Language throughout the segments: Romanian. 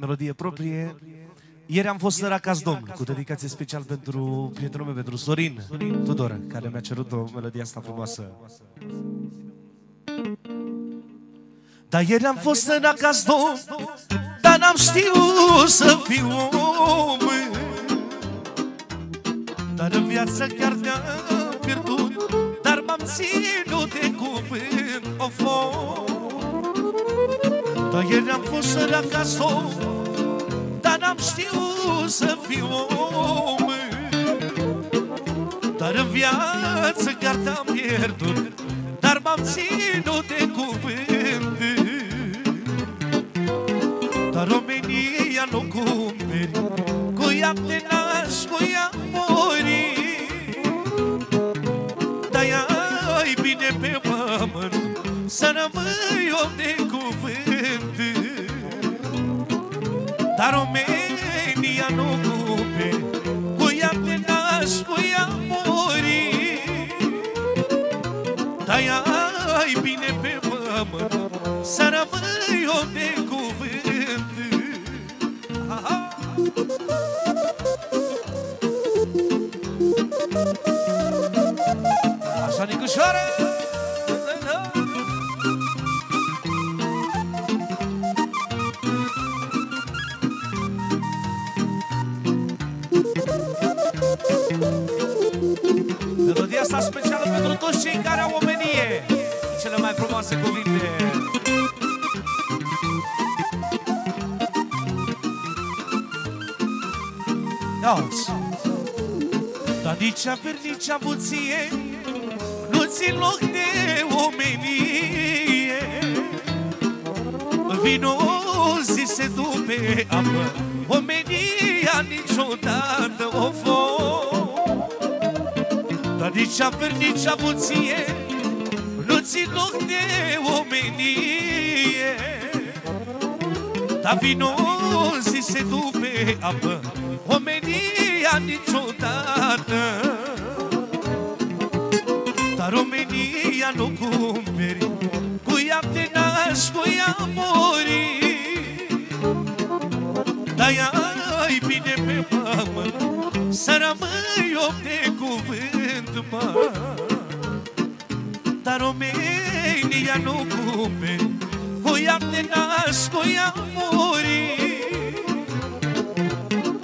melodie proprie. Ieri am fost în Racas Domn, cu dedicație special pentru prietenul meu, pentru Sorin Tudor, care mi-a cerut o melodie asta frumoasă. Dar ieri am fost în Racas Domn, dar n-am știut să fiu om. Dar în viață chiar te-am pierdut, dar m-am ținut de cuvânt, of, of. Dar ieri am fost în Racas Domn, dar n-am știut să fiu om. Dar în viață chiar te-am pierdut Dar m-am ținut de cuvânt. Dar România nu cumperi Cu ea te naști, cu ea mori De-aia ai bine pe pământ Să rămâi om de cuvânt. Dar România De-aia ai bine pe pământ Să rămâi om de cuvânt Aha. Așa, Nicușoară! Toți cei care au omenie. Cele mai frumoase cuvinte. Auzi Dar nici averi, nici avuție Nu țin loc de omenie. Vino zi se dupe apă Omenia niciodată o fost dar nici averi, nici avuție Nu țin loc de omenie. Dar vino zi se dupe apă Omenia niciodată. Dar omenia nu cumperi Cu ea te naști, cu ea mori România nu cumperi Cu ea te naști, cu ea mori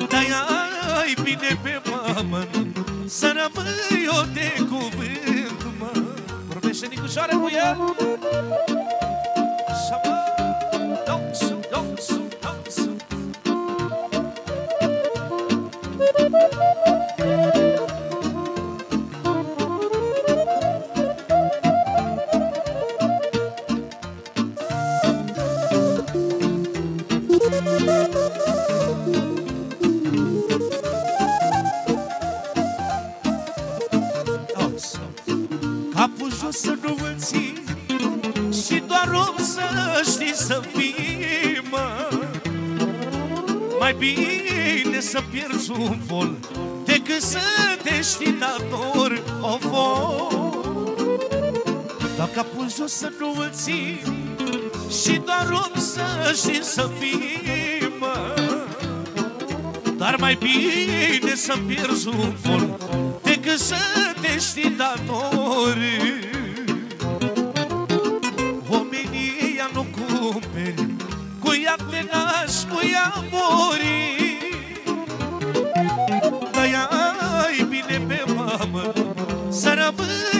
De-aia ai bine pe pământ Să rămâi om de cuvânt, mă. Vorbește Nicușoară cu ea Așa, mă Auzi. Capul jos să nu îl ții Și doar om să știi să fii, mă Mai bine să pierzi un vol Decât să te știi dator o Dar capul jos să nu îl ții Și doar om să știi să fii, mă dar mai bine să pierzi un vol Decât să te știi dator Omenia nu cumperi Cu ea te naști, cu ea mori. De-aia ai bine pe pământ Să rămâi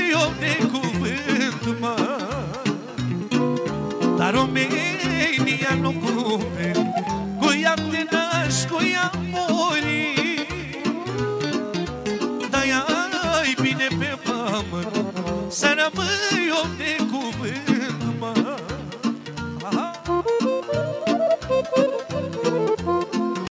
Să rămâi om de cuvânt, mă Aha.